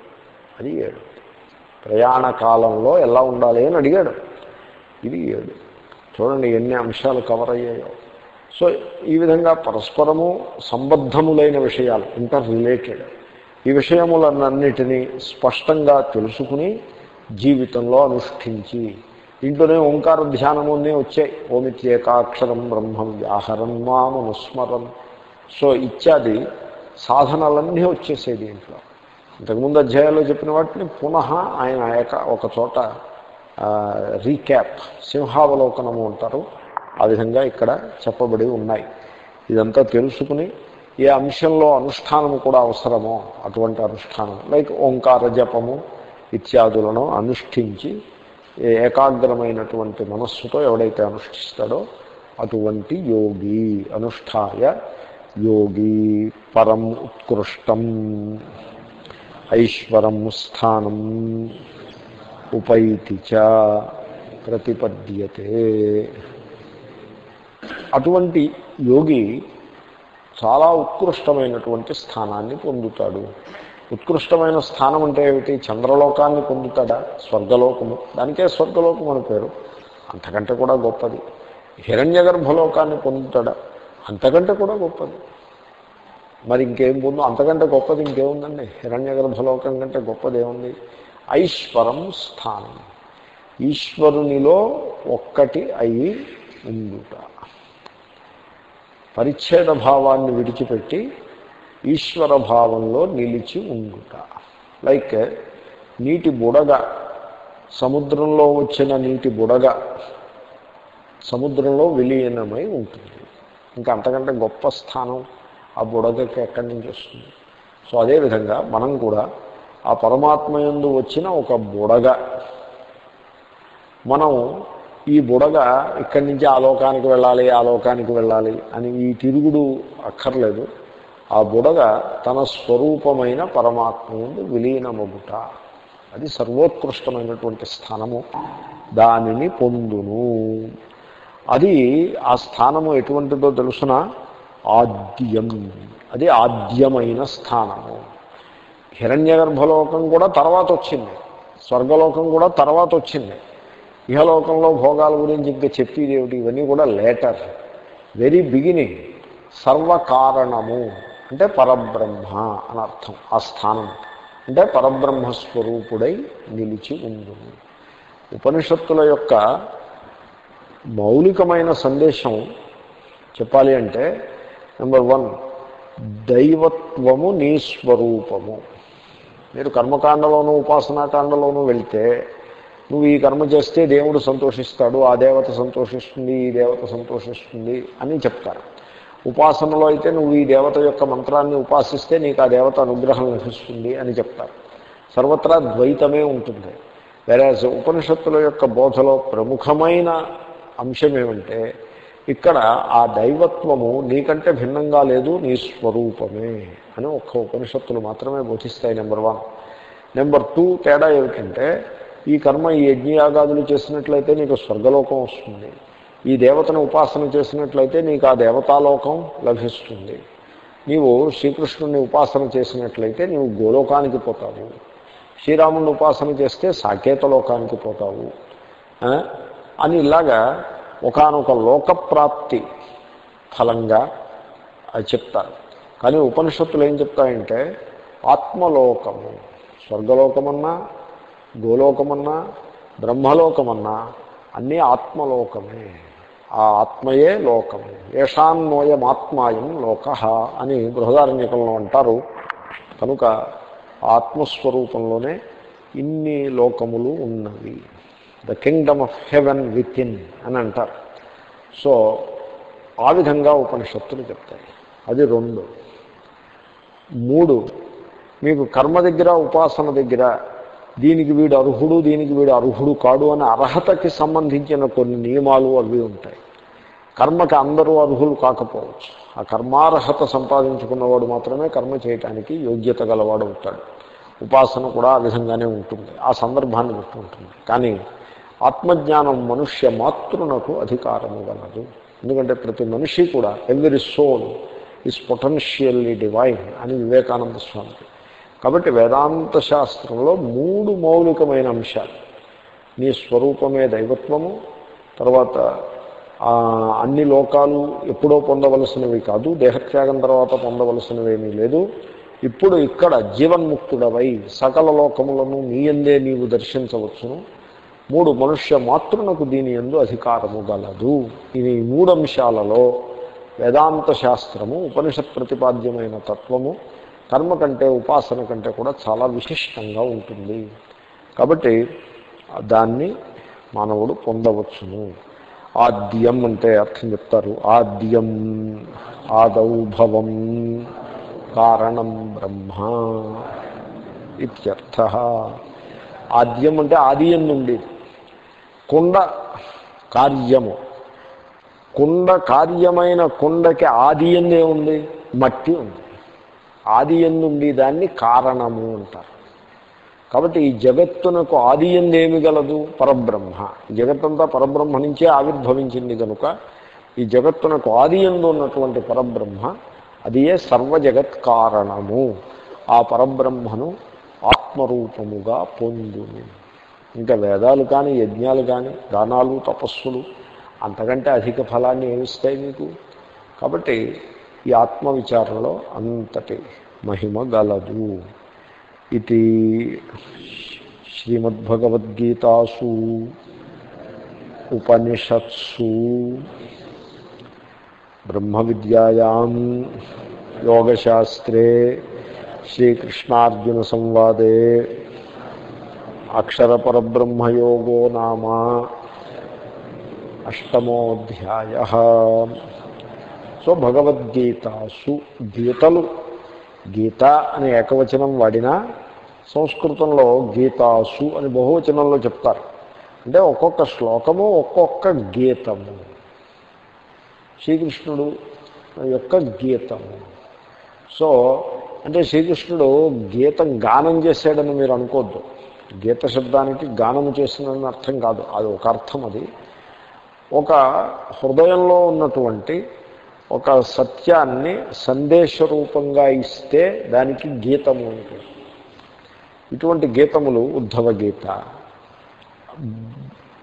అది ఏడు. ప్రయాణ కాలంలో ఎలా ఉండాలి అని అడిగాడు. ఇది ఏడు. చూడండి ఎన్ని అంశాలు కవర్ అయ్యాయో. సో ఈ విధంగా పరస్పరము సంబద్ధములైన విషయాలు ఇంటర్ రిలేటెడ్ ఈ విషయములన్నిటినీ స్పష్టంగా తెలుసుకుని జీవితంలో అనుష్ఠించి. ఇంట్లోనే ఓంకార ధ్యానమునే వచ్చాయి. ఓమిత్యేకాక్షరం బ్రహ్మం వ్యాహరం మామనుస్మరం. సో ఇత్యాది సాధనలన్నీ వచ్చేసాయి దీంట్లో ఇంతకుముందు అధ్యాయాల్లో చెప్పిన వాటిని పునః ఆయన ఏక ఒక చోట రీక్యాప్ సింహావలోకనము అంటారు. ఆ విధంగా ఇక్కడ చెప్పబడి ఉన్నాయి. ఇదంతా తెలుసుకుని ఏ అంశంలో అనుష్ఠానము కూడా అవసరమో అటువంటి అనుష్ఠానం లైక్ ఓంకార జపము ఇత్యాదులను అనుష్ఠించి ఏ ఏకాగ్రమైనటువంటి మనస్సుతో ఎవడైతే అనుష్ఠిస్తాడో అటువంటి యోగి అనుష్ఠాయ యోగి పరం ఉత్కృష్టం ఐశ్వరం స్థానం ఉపైతి చ ప్రతిపద్యతే అటువంటి యోగి చాలా ఉత్కృష్టమైనటువంటి స్థానాన్ని పొందుతాడు. ఉత్కృష్టమైన స్థానం అంటే ఏమిటి? చంద్రలోకాన్ని పొందుతాడా? స్వర్గలోకము. దానికే స్వర్గలోకం అని పేరు. అంతకంటే కూడా గొప్పది. హిరణ్య గర్భలోకాన్ని పొందుతాడా? అంతకంటే కూడా గొప్పది. మరి ఇంకేం పొందు అంతకంటే గొప్పది ఇంకేముందండి? హిరణ్య గర్భలోకం కంటే గొప్పది ఏముంది ఐశ్వరం స్థానం. ఈశ్వరునిలో ఒక్కటి అయి ఉండుట. పరిచ్ఛేద భావాన్ని విడిచిపెట్టి ఈశ్వర భావంలో నిలిచి ఉండుట. లైక్ నీటి బుడగ సముద్రంలో వచ్చిన నీటి బుడగ సముద్రంలో విలీనమై ఉంటుంది. ఇంకా అంతకంటే గొప్ప స్థానం ఆ బుడగకి ఎక్కడి నుంచి వస్తుంది? సో అదేవిధంగా మనం కూడా ఆ పరమాత్మ యందు వచ్చిన ఒక బుడగ. మనం ఈ బుడగ ఇక్కడి నుంచి ఆ లోకానికి వెళ్ళాలి ఆ లోకానికి వెళ్ళాలి అని ఈ తిరుగుడు అక్కర్లేదు. ఆ బుడగ తన స్వరూపమైన పరమాత్మ ఎందు విలీనమగుట. అది సర్వోత్కృష్టమైనటువంటి స్థానము. దానిని పొందును. అది ఆ స్థానము ఎటువంటిదో తెలుసిన? ఆద్యం. అది ఆద్యమైన స్థానము. హిరణ్య గర్భలోకం కూడా తర్వాత వచ్చింది. స్వర్గలోకం కూడా తర్వాత వచ్చింది. ఇహలోకంలో భోగాల గురించి ఇంకా చెప్పేది ఏమిటి? ఇవన్నీ కూడా లేటర్ వెరీ బిగినింగ్ సర్వకారణము. అంటే పరబ్రహ్మ అని అర్థం. ఆ స్థానం. అంటే పరబ్రహ్మస్వరూపుడై నిలిచి ఉండు ఉపనిషత్తుల యొక్క మౌలికమైన సందేశం చెప్పాలి అంటే నెంబర్ వన్ దైవత్వము నీ స్వరూపము. మీరు కర్మకాండలోనూ ఉపాసనాకాండలోనూ వెళ్తే నువ్వు ఈ కర్మ చేస్తే దేవుడు సంతోషిస్తాడు ఆ దేవత సంతోషిస్తుంది ఈ దేవత సంతోషిస్తుంది అని చెప్తారు. ఉపాసనలో అయితే నువ్వు ఈ దేవత యొక్క మంత్రాన్ని ఉపాసిస్తే నీకు ఆ దేవత అనుగ్రహం లభిస్తుంది అని చెప్తారు. సర్వత్రా ద్వైతమే ఉంటుంది. వేరే ఉపనిషత్తుల యొక్క బోధలో ప్రముఖమైన అంశం ఏమంటే ఇక్కడ ఆ దైవత్వము నీకంటే భిన్నంగా లేదు నీ స్వరూపమే అని ఒక్క ఉపనిషత్తులు మాత్రమే బోధిస్తాయి నెంబర్ వన్. నెంబర్ టూ తేడా ఏమిటంటే ఈ కర్మ ఈ యజ్ఞయాగాదులు చేసినట్లయితే నీకు స్వర్గలోకం వస్తుంది. ఈ దేవతను ఉపాసన చేసినట్లయితే నీకు ఆ దేవతాలోకం లభిస్తుంది. నీవు శ్రీకృష్ణుని ఉపాసన చేసినట్లయితే నీవు గోలోకానికి పోతావు. శ్రీరాముని ఉపాసన చేస్తే సాకేతలోకానికి పోతావు. అని ఇలాగా ఒకనొక లోకప్రాప్తి ఫలంగా అది చెప్తారు. కానీ ఉపనిషత్తులు ఏం చెప్తాయంటే ఆత్మలోకము స్వర్గలోకమన్నా గోలోకమన్నా బ్రహ్మలోకమన్నా అన్నీ ఆత్మలోకమే. ఆ ఆత్మయే లోకము ఏషాన్మోయమాత్మాయం లోక అని బృహదారణ్యకంలో అంటారు. కనుక ఆత్మస్వరూపంలోనే ఇన్ని లోకములు ఉన్నవి. The kingdom of heaven within అని అంటారు. సో ఆ విధంగా ఉపనిషత్తులు చెప్తాయి. అది రెండు. మూడు మీకు కర్మ దగ్గర ఉపాసన దగ్గర దీనికి వీడు అర్హుడు దీనికి వీడు అర్హుడు కాడు అని అర్హతకి సంబంధించిన కొన్ని నియమాలు అవి ఉంటాయి. కర్మకి అందరూ అర్హులు కాకపోవచ్చు. ఆ కర్మార్హత సంపాదించుకున్నవాడు మాత్రమే కర్మ చేయటానికి యోగ్యత గలవాడు అవుతాడు. ఉపాసన కూడా ఆ విధంగానే ఉంటుంది. ఆ సందర్భాన్ని బట్టి ఉంటుంది. కానీ ఆత్మజ్ఞానం మనుష్య మాతృనకు అధికారము గలదు. ఎందుకంటే ప్రతి మనిషి కూడా every soul is potentially divine అని వివేకానంద స్వామి కాబట్టి వేదాంత శాస్త్రంలో మూడు మౌలికమైన అంశాలు. నీ స్వరూపమే దైవత్వము తర్వాత అన్ని లోకాలు ఎప్పుడో పొందవలసినవి కాదు దేహత్యాగం తర్వాత పొందవలసినవేమీ లేదు. ఇప్పుడు ఇక్కడ జీవన్ముక్తుడవై సకల లోకములను నీయందే నీవు దర్శించవచ్చును. మూడు మనుష్య మాతృనకు దీని ఎందు అధికారము గలదు. ఇది మూడు అంశాలలో వేదాంత శాస్త్రము ఉపనిషత్ ప్రతిపాద్యమైన తత్వము కర్మ కంటే ఉపాసన కంటే కూడా చాలా విశిష్టంగా ఉంటుంది. కాబట్టి దాన్ని మానవుడు పొందవచ్చును. ఆద్యం అంటే అర్థం చెప్తారు. ఆద్యం ఆదౌభవం కారణం బ్రహ్మ ఇత్యర్థ. ఆద్యం అంటే ఆది నుండి కుండ కార్యము. కుండ కార్యమైన కుండకి ఆది ఎందే ఉంది మట్టి ఉంది. ఆది ఎందుండి దాన్ని కారణము అంటారు. కాబట్టి ఈ జగత్తునకు ఆది ఎందేమి గలదు? పరబ్రహ్మ. జగత్తంతా పరబ్రహ్మ నుంచే ఆవిర్భవించింది కనుక ఈ జగత్తునకు ఆది ఎందు ఉన్నటువంటి పరబ్రహ్మ అది ఏ సర్వజగత్ కారణము. ఆ పరబ్రహ్మను ఆత్మరూపముగా పొందును. ఇంకా వేదాలు కానీ యజ్ఞాలు కానీ దానాలు తపస్సులు అంతకంటే అధిక ఫలాన్ని ఏమిస్తాయి మీకు? కాబట్టి ఈ ఆత్మవిచారణలో అంతటి మహిమ గలదు. ఇది శ్రీమద్భగవద్గీతాసు ఉపనిషత్సు బ్రహ్మ విద్యాయాం యోగశాస్త్రే శ్రీకృష్ణార్జున సంవాదే అక్షరపరబ్రహ్మయోగో నామ అష్టమోధ్యాయ సో భగవద్గీతాసు గీతలు. గీత అని ఏకవచనం వాడినా సంస్కృతంలో గీతాసు అని బహువచనంలో చెప్తారు. అంటే ఒక్కొక్క శ్లోకము ఒక్కొక్క గీతము. శ్రీకృష్ణుడు యొక్క గీతము. సో అంటే శ్రీకృష్ణుడు గీతం గానం చేశాడని మీరు అనుకోవద్దు గీత శబ్దానికి గానం చేసినని అర్థం కాదు. అది ఒక అర్థం అది. ఒక హృదయంలో ఉన్నటువంటి ఒక సత్యాన్ని సందేశ రూపంగా ఇస్తే దానికి గీతము ఉంటుంది ఇటువంటి గీతములు ఉద్ధవ గీత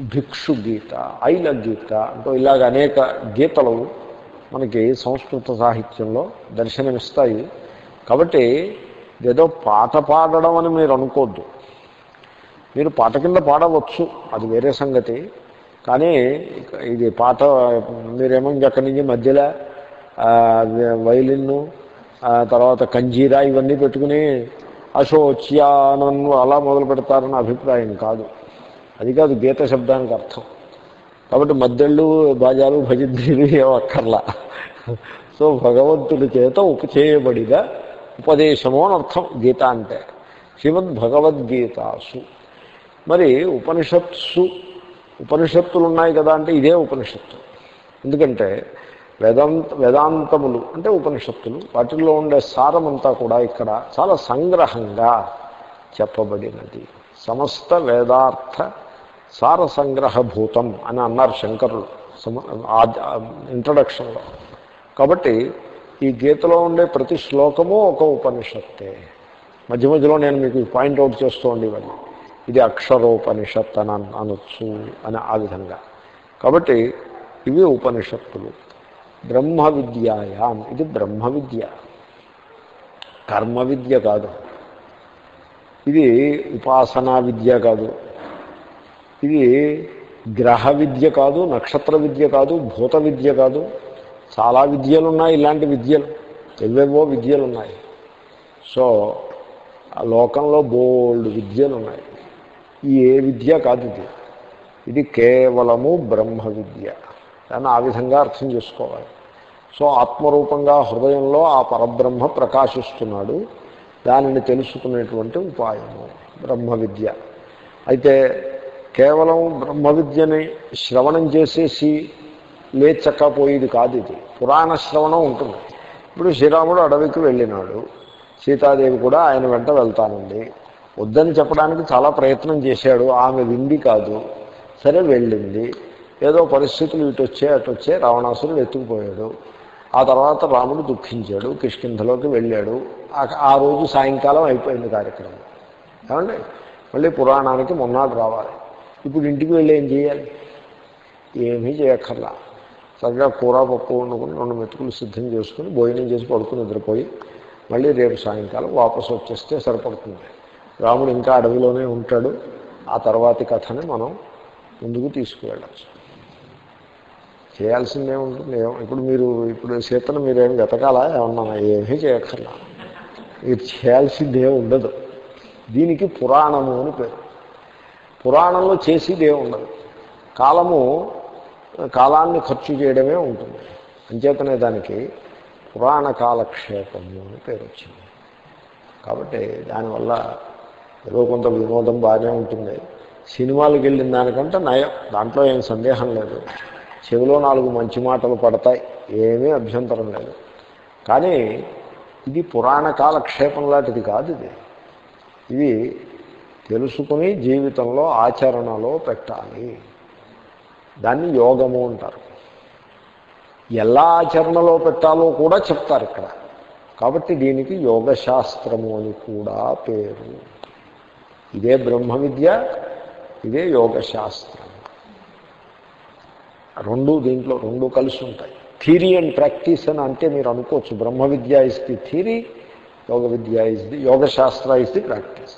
భిక్షు గీత ఐల గీత అంటూ ఇలాగ అనేక గీతలు మనకి సంస్కృత సాహిత్యంలో దర్శనమిస్తాయి. కాబట్టి ఏదో పాట పాడడం అని మీరు అనుకోవద్దు మీరు పాట కింద పాడవచ్చు. అది వేరే సంగతి. కానీ ఇది పాట మీరేమో ఇంకెక్కడి నుంచి మధ్యలో వైలిన్ను తర్వాత కంజీరా ఇవన్నీ పెట్టుకుని అశోచ్యానన్ను అలా మొదలు పెడతారన్న అభిప్రాయం కాదు. అది కాదు గీత శబ్దానికి అర్థం. కాబట్టి మద్దెళ్ళు బాజాలు భజంత్రీలు ఏమక్కర్లా సో భగవంతుడి చేత ఉపచేయబడిగా ఉపదేశము అని అర్థం గీత అంటే. శ్రీమద్ భగవద్గీతాసు. మరి ఉపనిషత్సు ఉపనిషత్తులు ఉన్నాయి కదా అంటే ఇదే ఉపనిషత్తు. ఎందుకంటే వేదాంత వేదాంతములు అంటే ఉపనిషత్తులు వాటిల్లో ఉండే సారమంతా కూడా ఇక్కడ చాలా సంగ్రహంగా చెప్పబడినది. సమస్త వేదార్థ సార సంగ్రహభూతం అని అన్నారు శంకరులు సమ ఇంట్రడక్షన్లో. కాబట్టి ఈ గీతలో ఉండే ప్రతి శ్లోకము ఒక ఉపనిషత్తే. మధ్య మధ్యలో నేను మీకు పాయింట్అవుట్ చేస్తూ ఉండేవాడిని. ఇది అక్షరోపనిషత్ అని అనొచ్చు అని ఆ విధంగా. కాబట్టి ఇవి ఉపనిషత్తులు. బ్రహ్మ విద్యాయాం ఇది బ్రహ్మ విద్య కర్మ విద్య కాదు. ఇది ఉపాసనా విద్య కాదు. ఇది గ్రహ విద్య కాదు నక్షత్ర విద్య కాదు భూత విద్య కాదు. చాలా విద్యలు ఉన్నాయి ఇలాంటి విద్యలు. ఎవేవో విద్యలు ఉన్నాయి సో ఆ లోకంలో బోల్డ్ విద్యలు ఉన్నాయి ఈ ఏ విద్య కాదు ఇది. ఇది కేవలము బ్రహ్మ విద్య. దాన్ని ఆ విధంగా అర్థం చేసుకోవాలి. సో ఆత్మరూపంగా హృదయంలో ఆ పరబ్రహ్మ ప్రకాశిస్తున్నాడు. దానిని తెలుసుకునేటువంటి ఉపాయము బ్రహ్మ విద్య. అయితే కేవలం బ్రహ్మ విద్యని శ్రవణం చేసేసి లేచక్కపోయేది కాదు ఇది. పురాణ శ్రవణం ఉంటుంది. ఇప్పుడు శ్రీరాముడు అడవికి వెళ్ళినాడు. సీతాదేవి కూడా ఆయన వెంట వెళ్తానండి. వద్దని చెప్పడానికి చాలా ప్రయత్నం చేశాడు. ఆమె వింది కాదు. సరే వెళ్ళింది. ఏదో పరిస్థితులు ఇటు వచ్చే అటు వచ్చే రావణాసురుడు ఎత్తుకుపోయాడు. ఆ తర్వాత రాముడు దుఃఖించాడు. కిష్కింధలోకి వెళ్ళాడు. ఆ రోజు సాయంకాలం అయిపోయింది కార్యక్రమం. ఏమండి? మళ్ళీ పురాణానికి మొన్నాడు రావాలి. ఇప్పుడు ఇంటికి వెళ్ళి ఏం చేయాలి? ఏమీ చేయక్కర్లా. చక్కగా కూర పప్పు వండుకుని రెండు మెతుకులు సిద్ధం చేసుకుని భోజనం చేసి పడుకుని నిద్రపోయి మళ్ళీ రేపు సాయంకాలం వాపసు వచ్చేస్తే సరిపడుతుంది. రాముడు ఇంకా అడవిలోనే ఉంటాడు. ఆ తర్వాతి కథని మనం ముందుకు తీసుకువెళ్ళచ్చు. చేయాల్సిందే ఉంటుంది. ఇప్పుడు మీరు ఇప్పుడు సీతను మీరేం వెతకాలా? ఏమన్నా ఏమీ చేయక్కర్లా. మీరు చేయాల్సిందే ఉండదు. దీనికి పురాణము అని పేరు. పురాణంలో చేసేదే ఉండదు. కాలము కాలాన్ని ఖర్చు చేయడమే ఉంటుంది. అంచేతనే దానికి పురాణ కాలక్షేపము అని పేరు వచ్చింది. కాబట్టి దానివల్ల ఏదో కొంత వినోదం బాగానే ఉంటుంది. సినిమాలకు వెళ్ళిన దానికంటే నయం. దాంట్లో ఏం సందేహం లేదు. చెవిలో నాలుగు మంచి మాటలు పడతాయి. ఏమీ అభ్యంతరం లేదు. కానీ ఇది పురాణ కాలక్షేపం లాంటిది కాదు ఇది. ఇది తెలుసుకుని జీవితంలో ఆచరణలో పెట్టాలి. దాన్ని యోగము అంటారు. ఎలా ఆచరణలో పెట్టాలో కూడా చెప్తారు ఇక్కడ. కాబట్టి దీనికి యోగశాస్త్రము అని కూడా పేరు. ఇదే బ్రహ్మ విద్య ఇదే యోగశాస్త్రం. రెండు దీంట్లో రెండు కలిసి ఉంటాయి. థీరీ అండ్ ప్రాక్టీస్ అని అంటే మీరు అనుకోవచ్చు బ్రహ్మ విద్య ఇస్ ది థీరీ యోగ విద్య ఇస్ ది యోగశాస్త్ర ఇస్ ది ప్రాక్టీస్.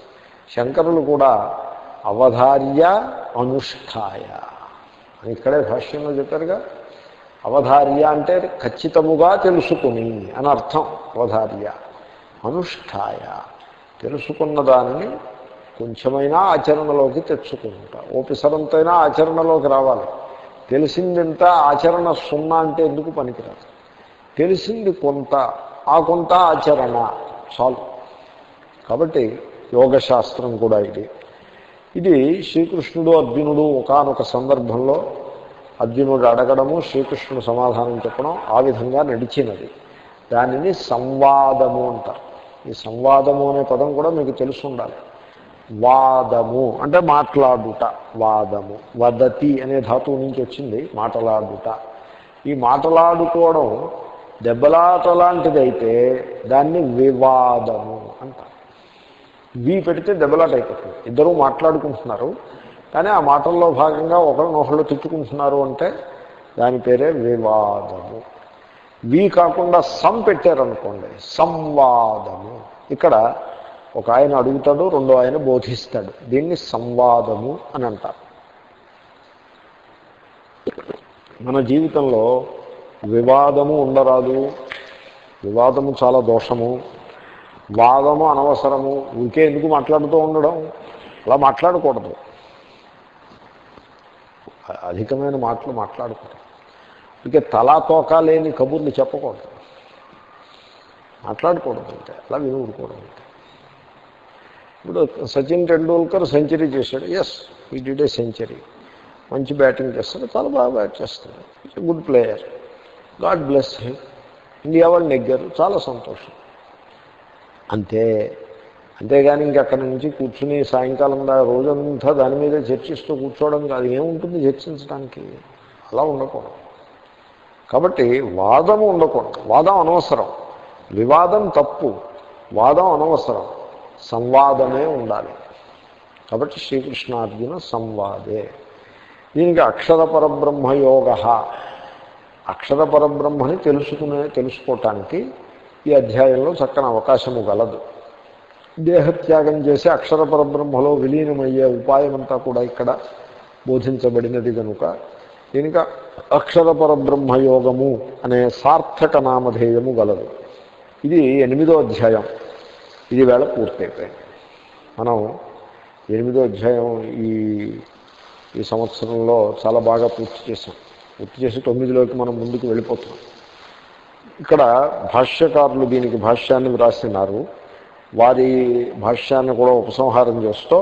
శంకరులు కూడా అవధార్య అనుష్ఠాయ అని ఇక్కడే భాష్యంలో చెప్పారుగా. అవధార్య అంటే ఖచ్చితముగా తెలుసుకుని అని అర్థం. అవధార్య అనుష్ఠాయ. తెలుసుకున్న దానిని కొంచెమైనా ఆచరణలోకి తెచ్చుకుంటా. ఓపిసరంతైనా ఆచరణలోకి రావాలి. తెలిసిందింత ఆచరణ సున్నా అంటే ఎందుకు పనికిరాదు? తెలిసింది కొంత ఆ కొంత ఆచరణ చాలు. కాబట్టి యోగశాస్త్రం కూడా ఇది. ఇది శ్రీకృష్ణుడు అర్జునుడు ఒకనొక సందర్భంలో అర్జునుడు అడగడము శ్రీకృష్ణుడు సమాధానం చెప్పడం ఆ విధంగా నడిచినది. దానిని సంవాదము అంటారు. ఈ సంవాదము అనే పదం కూడా మీకు తెలుసుండాలి. వాదము. అంటే మాట్లాడుట వాదము. వదతి అనే ధాతువు నుంచి వచ్చింది మాట్లాడుట. ఈ మాటలాడుకోవడం దెబ్బలాట లాంటిదైతే దాన్ని వివాదము అంటారు. వి పెడితే దెబ్బలాట అయిపోతుంది. ఇద్దరూ మాట్లాడుకుంటున్నారు కానీ ఆ మాటల్లో భాగంగా ఒకరినొకళ్ళు తిట్టుకుంటున్నారు అంటే దాని పేరే వివాదము. వి కాకుండా సం పెట్టారనుకోండి సంవాదము. ఇక్కడ ఒక ఆయన అడుగుతాడు రెండో ఆయన బోధిస్తాడు. దీన్ని సంవాదము అని అంటారు. మన జీవితంలో వివాదము ఉండరాదు. వివాదము చాలా దోషము. వాదము అనవసరము. ఊరికే ఎందుకు మాట్లాడుతూ ఉండడం? అలా మాట్లాడకూడదు. అధికమైన మాటలు మాట్లాడకూడదు. ఇక తలా తోక లేని కబుర్లు చెప్పకూడదు. మాట్లాడకూడదు అంటే అలా విని ఊరుకోవడం అంటే ఇప్పుడు సచిన్ టెండూల్కర్ సెంచరీ చేశాడు. Yes he did a century మంచి బ్యాటింగ్ చేస్తాడు. చాలా బాగా బ్యాట్ చేస్తాడు. Good player God bless him India వాళ్ళు నెగ్గారు. చాలా సంతోషం. అంతే అంతేగాని ఇంకక్కడి నుంచి కూర్చుని సాయంకాలం దా రోజంతా దాని మీద చర్చిస్తూ కూర్చోవడం కాదు. ఏముంటుంది చర్చించడానికి? అలా ఉండకూడదు. కాబట్టి వాదము ఉండకూడదు. వాదం అనవసరం. వివాదం తప్పు. వాదం అనవసరం. సంవాదమే ఉండాలి. కాబట్టి శ్రీకృష్ణార్జున సంవాదే. దీనికి అక్షర పరబ్రహ్మయోగ అక్షర పరబ్రహ్మని తెలుసుకునే తెలుసుకోవటానికి ఈ అధ్యాయంలో చక్కని అవకాశము గలదు. దేహత్యాగం చేసి అక్షర పరబ్రహ్మలో విలీనమయ్యే ఉపాయమంతా కూడా ఇక్కడ బోధించబడినది కనుక దీనికి అక్షర పరబ్రహ్మయోగము అనే సార్థక నామధేయము గలదు. ఇది ఎనిమిదో అధ్యాయం. ఇది వేళ పూర్తయిపోయింది. మనం ఎనిమిదో అధ్యాయం ఈ ఈ సంవత్సరంలో చాలా బాగా పూర్తి చేసాం పూర్తి చేసి తొమ్మిదిలోకి మనం ముందుకు వెళ్ళిపోతున్నాం. ఇక్కడ భాష్యకారులు దీనికి భాష్యాన్ని వ్రాసినారు. వారి భాష్యాన్ని కూడా ఉపసంహారం చేస్తూ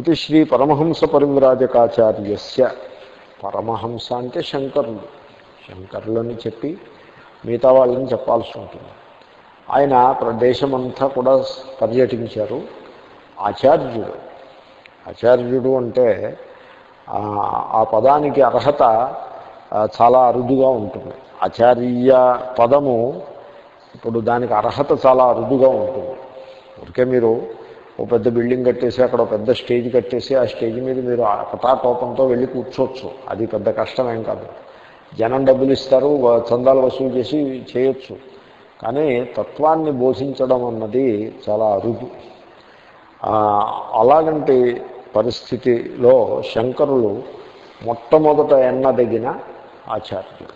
ఇది శ్రీ పరమహంస పరివ్రాజకాచార్యస్య పరమహంస అంటే శంకరులు. శంకరులని చెప్పి మిగతా వాళ్ళని చెప్పాల్సి ఉంటుంది. ఆయన ప్రదేశమంతా కూడా పర్యటించారు. ఆచార్యుడు. ఆచార్యుడు అంటే ఆ పదానికి అర్హత చాలా అరుదుగా ఉంటుంది. ఆచార్య పదము ఇప్పుడు దానికి అర్హత చాలా అరుదుగా ఉంటుంది. ఊరికే మీరు ఓ పెద్ద బిల్డింగ్ కట్టేసి అక్కడ ఒక పెద్ద స్టేజ్ కట్టేసి ఆ స్టేజ్ మీద మీరు పటాటోపంతో వెళ్ళి కూర్చోవచ్చు. అది పెద్ద కష్టమేం కాదు. జనం డబ్బులు ఇస్తారు చందాలు వసూలు చేసి చేయొచ్చు. కానీ తత్వాన్ని బోధించడం అన్నది చాలా అరుదు. అలాగంటి పరిస్థితిలో శంకరులు మొట్టమొదట ఎన్నదగిన ఆచార్యుడు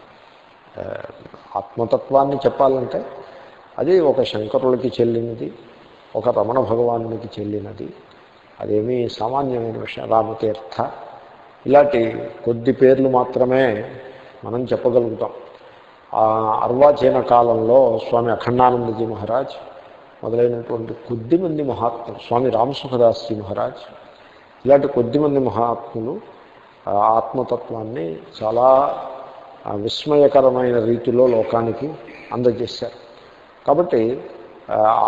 ఆత్మతత్వాన్ని చెప్పాలంటే అది ఒక శంకరులకి చెల్లినది ఒక రమణ భగవానునికి చెల్లినది అదేమీ సామాన్యమైన విషయం రామతీర్థ ఇలాంటి కొద్ది పేర్లు మాత్రమే మనం చెప్పగలుగుతాం. అర్వాచీన కాలంలో స్వామి అఖండానందజీ మహారాజ్ మొదలైనటువంటి కొద్దిమంది మహాత్ములు స్వామి రామసుఖదాస్జీ మహారాజ్ ఇలాంటి కొద్దిమంది మహాత్ములు ఆత్మతత్వాన్ని చాలా విస్మయకరమైన రీతిలో లోకానికి అందజేశారు. కాబట్టి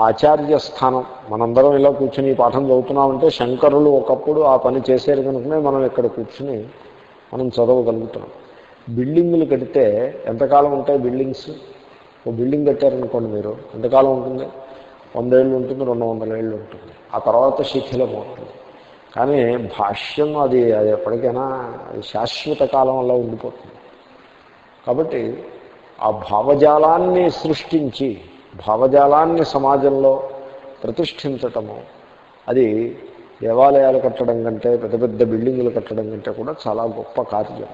ఆచార్య స్థానం మనందరం ఇలా కూర్చుని ఈ పాఠం చదువుతున్నామంటే శంకరులు ఒకప్పుడు ఆ పని చేశారు కనుకనే మనం ఇక్కడ కూర్చుని మనం చదవగలుగుతున్నాం. బిల్డింగులు కడితే ఎంతకాలం ఉంటాయి బిల్డింగ్స్? ఓ బిల్డింగ్ కట్టారనుకోండి మీరు. ఎంతకాలం ఉంటుంది? వందేళ్ళు ఉంటుంది రెండు వందల ఏళ్ళు ఉంటుంది. ఆ తర్వాత శిథిలం అవుతుంది. కానీ భాష్యం అది అది ఎప్పటికైనా అది శాశ్వత కాలం ఉండిపోతుంది. కాబట్టి ఆ భావజాలాన్ని సృష్టించి భావజాలాన్ని సమాజంలో ప్రతిష్ఠించటము అది దేవాలయాలు కట్టడం కంటే పెద్ద పెద్ద బిల్డింగులు కట్టడం కంటే కూడా చాలా గొప్ప కార్యం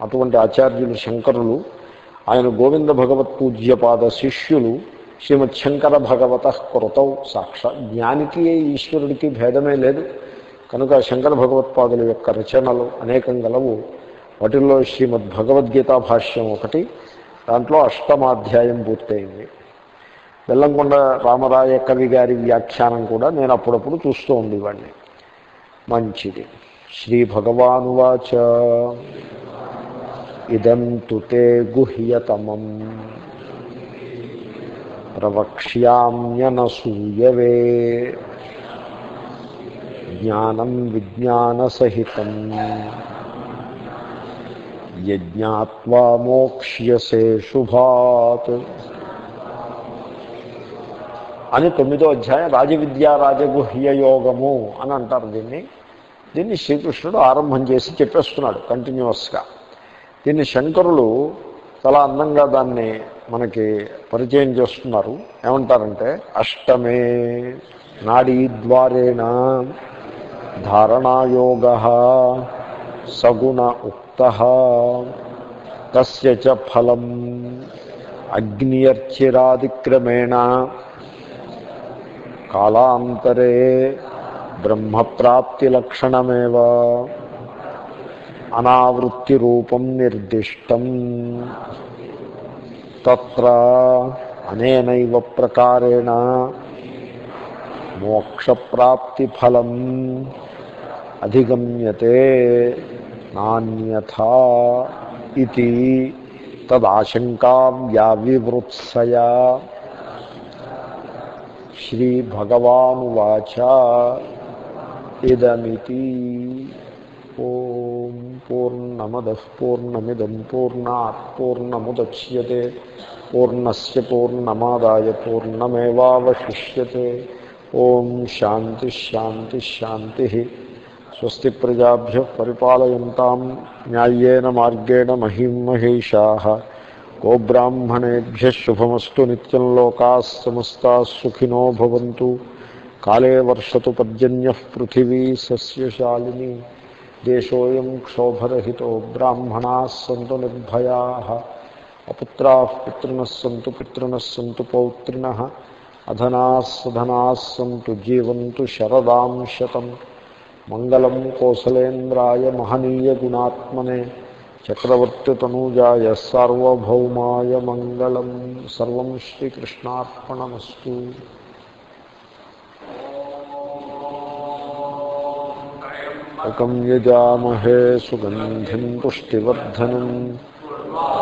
అటువంటి ఆచార్యులు శంకరులు ఆయన గోవింద భగవత్ పూజ్యపాద శిష్యులు శ్రీమద్ శంకర భగవత కృతౌ సాక్ష. జ్ఞానికి ఈశ్వరుడికి భేదమే లేదు. కనుక శంకర భగవత్పాదుల యొక్క రచనలు అనేకం గలవు. వాటిల్లో శ్రీమద్ భగవద్గీత భాష్యం ఒకటి దాంట్లో అష్టమాధ్యాయం పూర్తయింది. బెల్లంకొండ రామరాయ కవి గారి వ్యాఖ్యానం కూడా నేను అప్పుడప్పుడు చూస్తూ ఉండేవాడిని. మంచిది. శ్రీ భగవానువాచ ఇదం తు తే గుహ్యతమం ప్రవక్ష్యామ్యనసూయవే జ్ఞానం విజ్ఞానసహితం యజ్ఞాత్వా మోక్ష్యసే శుభాత్ అని తొమ్మిదో అధ్యాయం రాజవిద్యా రాజగుహ్య యోగము అని అంటారు దీన్ని. దీన్ని శ్రీకృష్ణుడు ఆరంభం చేసి చెప్పేస్తున్నాడు కంటిన్యూస్గా దీన్ని శంకరులు చాలా అందంగా దాన్ని మనకి పరిచయం చేస్తున్నారు. ఏమంటారంటే అష్టమే నాడీద్వారేణ ధారణాయోగ సగుణ ఉక్త తస్య చ ఫలం అగ్నియర్చిరాదిక్రమేణ కాలాంతరే ब्रह्म प्राप्ति लक्षण अनावृत्ति रूपम निर्दिष्टम्। तत्र अनेनैव प्रकारेण मोक्षप्राप्तिफलम् अधिगम्यते, नान्यथा इति तदाशंका तदाशङ्कां व्याविवृत्सया। श्रीभगवानुवाच। ఇదమితి ఓం పూర్ణమద పూర్ణమిదం పూర్ణాత్ పూర్ణముద్యతే పూర్ణస్ పూర్ణమాదాయ పూర్ణమేవాశిష్యే ఓం శాంతి స్వస్తి ప్రజాభ్య పరిపాలయంతాం న్యాయేన మార్గేణ మహిం మహిషా గోబ్రాహ్మణేభ్య శుభమస్తు నిత్యం లోకా సమస్తా సుఖినో భవంతు काले वर्षतु पर्जन्य पृथिवी सस्यशालिनी देशों क्षोभरहितो ब्राह्मणाः सन्तु निर्भयाः, अपुत्राः पितृणः सन्तु पितृणः सन्तु पौत्रिणः अधनाः सधनाः सन्तु जीवन्तु शरदां शतं मङ्गलं कोसलेन्द्राय महनीयगुणात्मने सार्वभौमाय मंगल सर्व श्रीकृष्णार्पणमस्तु। శ్రీకృష్ణార్పణమస్తు ఒకం యజామహే సుగంధిం పుష్టివర్ధనం.